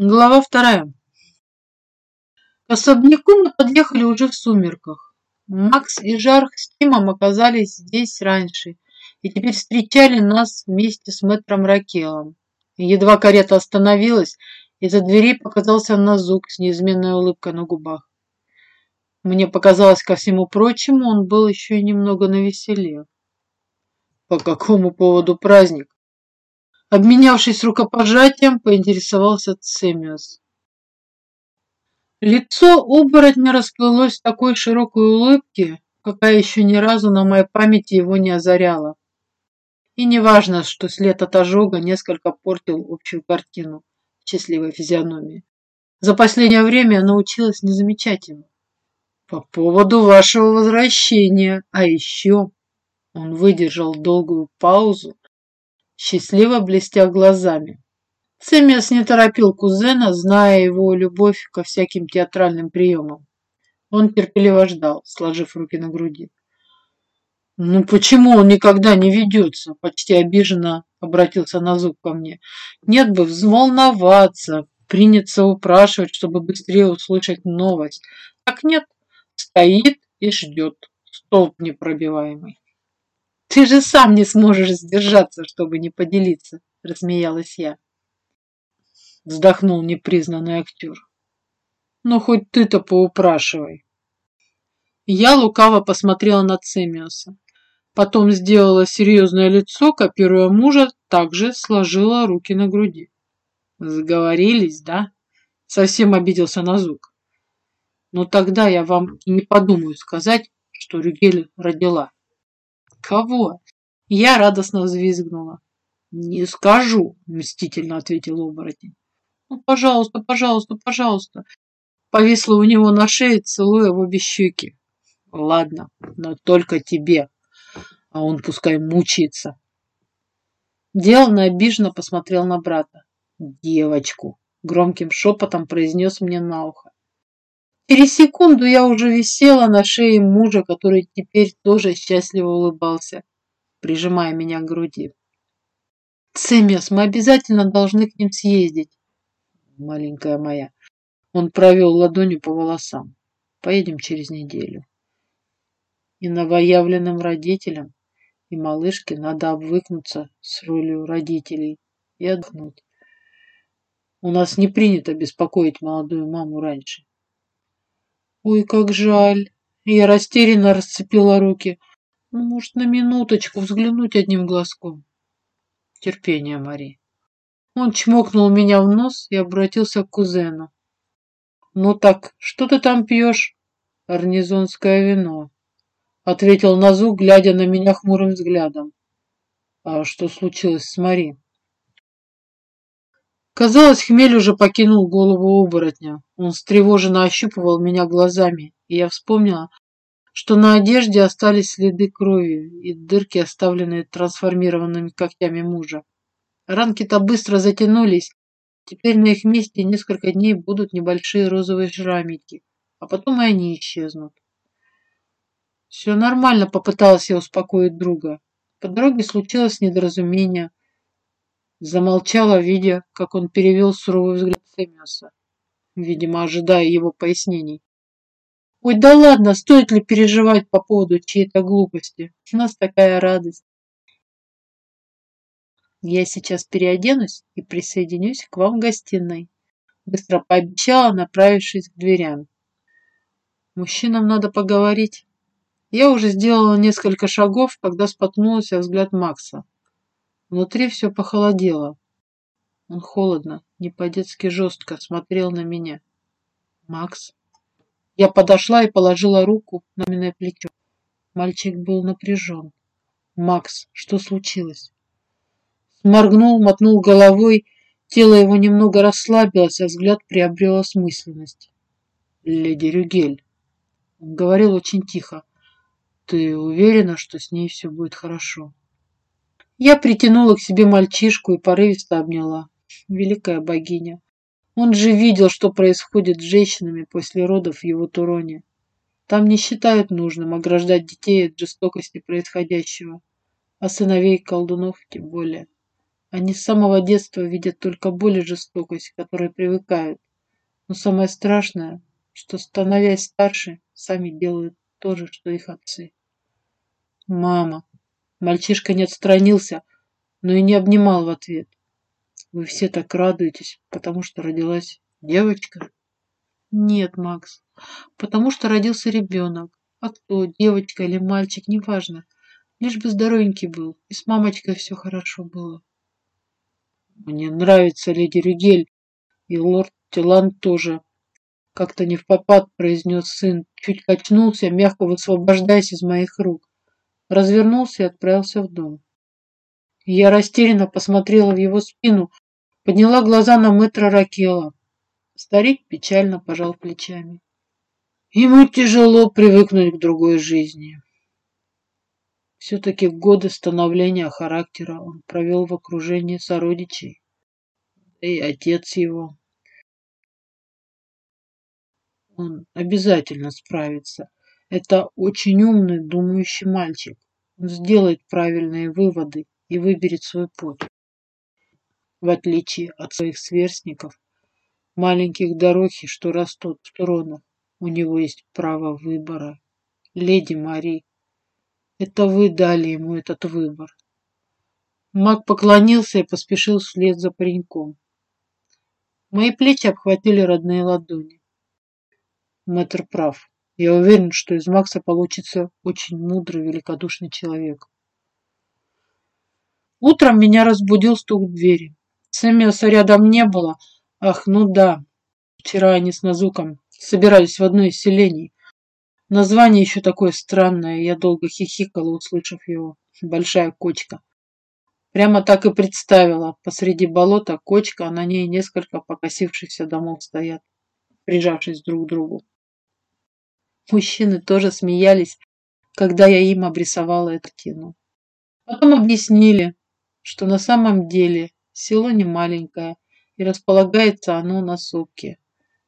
Глава вторая. К особняку мы подъехали уже в сумерках. Макс и Жарх с Тимом оказались здесь раньше и теперь встречали нас вместе с мэтром Ракелом. Едва карета остановилась, из-за двери показался Назук с неизменной улыбкой на губах. Мне показалось, ко всему прочему, он был еще и немного навеселе. По какому поводу праздник? Обменявшись рукопожатием, поинтересовался Цемиус. Лицо оборотня расплылось в такой широкой улыбке, какая еще ни разу на моей памяти его не озаряла. И неважно, что след от ожога несколько портил общую картину счастливой физиономии. За последнее время я научилась не замечать его. По поводу вашего возвращения, а еще он выдержал долгую паузу, счастливо блестя глазами. Сэмиас не торопил кузена, зная его любовь ко всяким театральным приемам. Он терпеливо ждал, сложив руки на груди. «Ну почему он никогда не ведется?» Почти обиженно обратился Назук ко мне. «Нет бы взволноваться, приняться упрашивать, чтобы быстрее услышать новость. Так нет, стоит и ждет, столб непробиваемый». Ты же сам не сможешь сдержаться, чтобы не поделиться, рассмеялась я. Вздохнул непризнанный актер. Ну, хоть ты-то поупрашивай. Я лукаво посмотрела на Цемиуса. Потом сделала серьезное лицо, копируя мужа, также сложила руки на груди. Заговорились, да? Совсем обиделся на звук. Но тогда я вам не подумаю сказать, что Рюгель родила. Кого? Я радостно взвизгнула. Не скажу, мстительно ответил оборотень. Ну, пожалуйста, пожалуйста, пожалуйста. Повисла у него на шее, целуя в обе щеки. Ладно, но только тебе. А он пускай мучается. Деланно обиженно посмотрел на брата. Девочку. Громким шепотом произнес мне на ухо. Через секунду я уже висела на шее мужа, который теперь тоже счастливо улыбался, прижимая меня к груди. «Цемес, мы обязательно должны к ним съездить!» «Маленькая моя!» Он провел ладонью по волосам. «Поедем через неделю». И новоявленным родителям, и малышке надо обвыкнуться с ролью родителей и отдохнуть. У нас не принято беспокоить молодую маму раньше. Ой, как жаль. Я растерянно расцепила руки. Ну, может, на минуточку взглянуть одним глазком. Терпение, Мари. Он чмокнул меня в нос и обратился к кузену. Ну так, что ты там пьешь? Арнизонское вино. Ответил Назу, глядя на меня хмурым взглядом. А что случилось с Мари? Казалось, хмель уже покинул голову оборотня. Он встревоженно ощупывал меня глазами, и я вспомнила, что на одежде остались следы крови и дырки, оставленные трансформированными когтями мужа. Ранки-то быстро затянулись, теперь на их месте несколько дней будут небольшие розовые шрамики, а потом и они исчезнут. Все нормально, попыталась я успокоить друга. По дороге случилось недоразумение. Замолчала, видя, как он перевел суровый взгляд Сэмиуса, видимо, ожидая его пояснений. Ой, да ладно, стоит ли переживать по поводу чьей-то глупости? У нас такая радость. Я сейчас переоденусь и присоединюсь к вам в гостиной. Быстро пообещала, направившись к дверям. Мужчинам надо поговорить. Я уже сделала несколько шагов, когда споткнулась о взгляд Макса. Внутри все похолодело. Он холодно, не по-детски жестко смотрел на меня. «Макс?» Я подошла и положила руку на миное плечо. Мальчик был напряжен. «Макс, что случилось?» Сморгнул, мотнул головой. Тело его немного расслабилось, а взгляд приобрел осмысленность. «Леди Рюгель», — он говорил очень тихо, — «ты уверена, что с ней все будет хорошо?» Я притянула к себе мальчишку и порывисто обняла. Великая богиня. Он же видел, что происходит с женщинами после родов в его туроне. Там не считают нужным ограждать детей от жестокости происходящего, а сыновей колдунов тем более. Они с самого детства видят только боль и жестокость, к которой привыкают. Но самое страшное, что, становясь старше, сами делают то же, что их отцы. Мама. Мальчишка не отстранился, но и не обнимал в ответ. Вы все так радуетесь, потому что родилась девочка? Нет, Макс, потому что родился ребенок. А кто, девочка или мальчик, неважно. Лишь бы здоровенький был, и с мамочкой все хорошо было. Мне нравится леди Рюгель, и лорд Тиланд тоже. Как-то не в попад произнес сын, чуть качнулся, мягко высвобождаясь из моих рук. Развернулся и отправился в дом. Я растерянно посмотрела в его спину, подняла глаза на мэтра Ракела. Старик печально пожал плечами. Ему тяжело привыкнуть к другой жизни. Все-таки годы становления характера он провел в окружении сородичей. И отец его. Он обязательно справится. Это очень умный, думающий мальчик. Он сделает правильные выводы и выберет свой путь. В отличие от своих сверстников, маленьких дорохи, что растут в тронах, у него есть право выбора. Леди Мари, это вы дали ему этот выбор. Маг поклонился и поспешил вслед за пареньком. Мои плечи обхватили родные ладони. Мэтр прав. Я уверен, что из Макса получится очень мудрый, великодушный человек. Утром меня разбудил стук в двери. Сэмиоса рядом не было. Ах, ну да. Вчера они с Назуком собирались в одно из селений. Название еще такое странное, я долго хихикала, услышав его. Большая кочка. Прямо так и представила. Посреди болота кочка, а на ней несколько покосившихся домов стоят, прижавшись друг к другу. Мужчины тоже смеялись, когда я им обрисовала эту картину. Потом объяснили, что на самом деле село не маленькое, и располагается оно на сопке,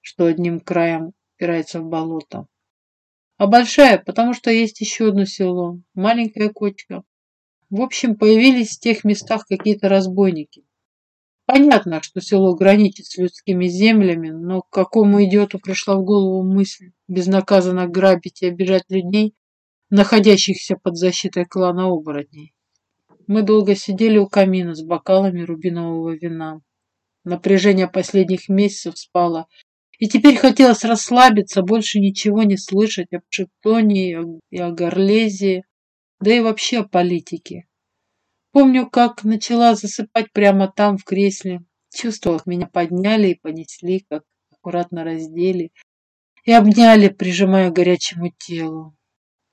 что одним краем упирается в болото. А большая, потому что есть еще одно село, маленькая кочка. В общем, появились в тех местах какие-то разбойники. Понятно, что село граничит с людскими землями, но к какому идиоту пришла в голову мысль безнаказанно грабить и обижать людей, находящихся под защитой клана оборотней. Мы долго сидели у камина с бокалами рубинового вина. Напряжение последних месяцев спало, и теперь хотелось расслабиться, больше ничего не слышать об Шептоне и о Горлезии, да и вообще о политике. Помню, как начала засыпать прямо там, в кресле. Чувствовала, меня подняли и понесли, как аккуратно раздели и обняли, прижимая горячему телу.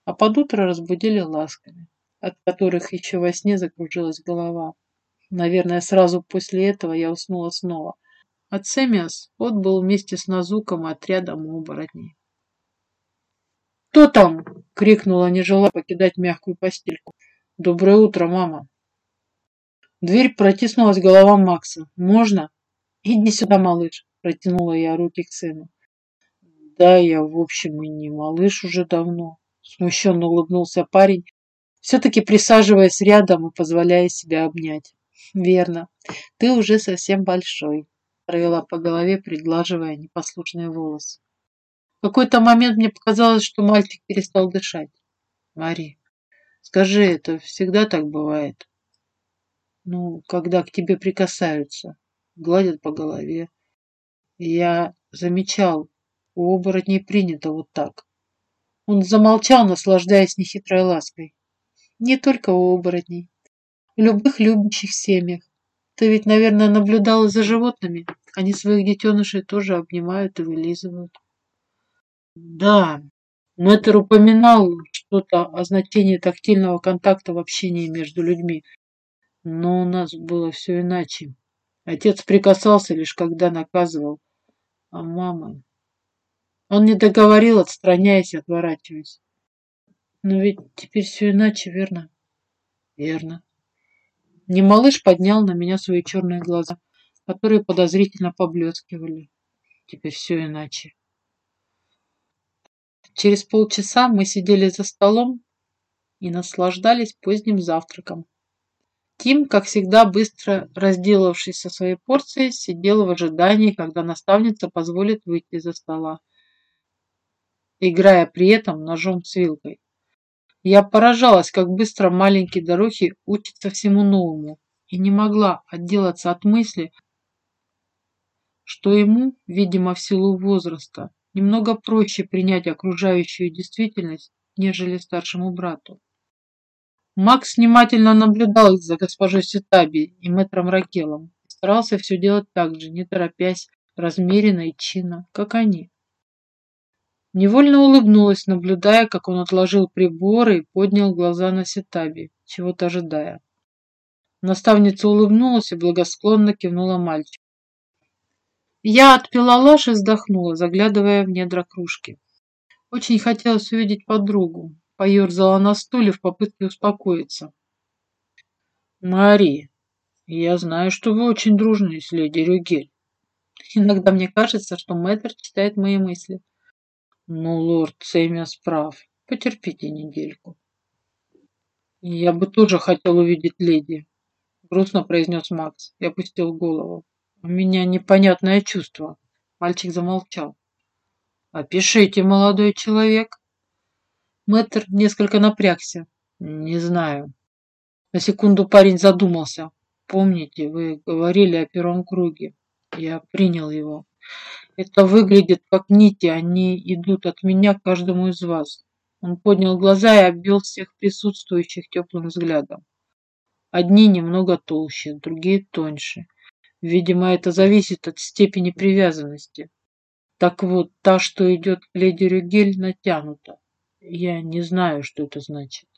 А под утро разбудили ласками от которых еще во сне закружилась голова. Наверное, сразу после этого я уснула снова. А Цемиас отбыл вместе с Назуком и отрядом оборотней. «Кто там?» — крикнула, не желая покидать мягкую постельку. «Доброе утро, мама!» Дверь протиснулась голова Макса. «Можно?» «Иди сюда, малыш!» — протянула я руки к сыну. «Да, я, в общем, и не малыш уже давно», — смущенно улыбнулся парень все-таки присаживаясь рядом и позволяя себя обнять. Верно, ты уже совсем большой, провела по голове, приглаживая непослушные волосы. В какой-то момент мне показалось, что мальчик перестал дышать. Мари, скажи, это всегда так бывает? Ну, когда к тебе прикасаются, гладят по голове. Я замечал, у оборотней принято вот так. Он замолчал, наслаждаясь нехитрой лаской. Не только у оборотней. В любых любящих семьях. Ты ведь, наверное, наблюдала за животными. Они своих детенышей тоже обнимают и вылизывают. Да, Мэтр упоминал что-то о значении тактильного контакта в общении между людьми. Но у нас было все иначе. Отец прикасался лишь когда наказывал. А мама... Он не договорил, отстраняясь и отворачиваясь. Но ведь теперь все иначе, верно? Верно. Не малыш поднял на меня свои черные глаза, которые подозрительно поблескивали. Теперь все иначе. Через полчаса мы сидели за столом и наслаждались поздним завтраком. Тим, как всегда, быстро разделавшись со своей порцией, сидел в ожидании, когда наставница позволит выйти за стола, играя при этом ножом с вилкой. Я поражалась, как быстро маленький Дорохи учится всему новому, и не могла отделаться от мысли, что ему, видимо, в силу возраста, немного проще принять окружающую действительность, нежели старшему брату. Макс внимательно наблюдал за госпожой Ситаби и мэтром Ракелом и старался все делать так же, не торопясь, размеренно и чинно, как они. Невольно улыбнулась, наблюдая, как он отложил приборы и поднял глаза на Ситаби, чего-то ожидая. Наставница улыбнулась и благосклонно кивнула мальчику. Я отпила ложь и вздохнула, заглядывая в недра кружки. Очень хотелось увидеть подругу. Поерзала на стуле в попытке успокоиться. Мари, я знаю, что вы очень дружны с леди Рюгель. Иногда мне кажется, что мэтр читает мои мысли. Ну, лорд Сэмиас прав. Потерпите недельку. Я бы тоже хотел увидеть леди, грустно произнес Макс и опустил голову. У меня непонятное чувство. Мальчик замолчал. Опишите, молодой человек. Мэтр несколько напрягся. Не знаю. На секунду парень задумался. Помните, вы говорили о первом круге. Я принял его. Это выглядит как нити, они идут от меня к каждому из вас. Он поднял глаза и обвел всех присутствующих теплым взглядом. Одни немного толще, другие тоньше. Видимо, это зависит от степени привязанности. Так вот, та, что идет к леди Рюгель, натянута. Я не знаю, что это значит.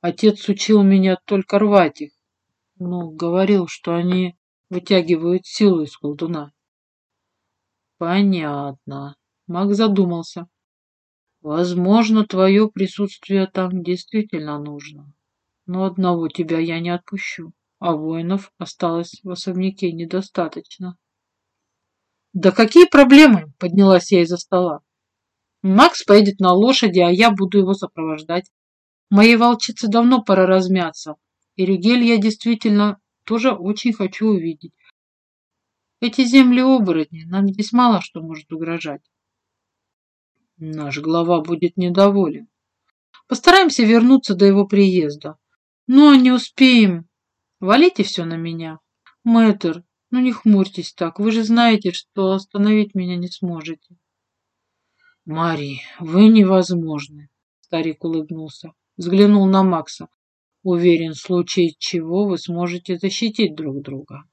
Отец учил меня только рвать их. Ну, говорил, что они вытягивают силу из колдуна. Понятно. Маг задумался. Возможно, твое присутствие там действительно нужно. Но одного тебя я не отпущу а воинов осталось в особняке недостаточно. «Да какие проблемы?» – поднялась я из-за стола. «Макс поедет на лошади, а я буду его сопровождать. Моей волчице давно пора размяться, и Рюгель я действительно тоже очень хочу увидеть. Эти земли оборотни, нам здесь мало что может угрожать. Наш глава будет недоволен. Постараемся вернуться до его приезда. Но не успеем, Валите все на меня. Мэтр, ну не хмурьтесь так, вы же знаете, что остановить меня не сможете. Мари, вы невозможны, старик улыбнулся, взглянул на Макса. Уверен, в случае чего вы сможете защитить друг друга.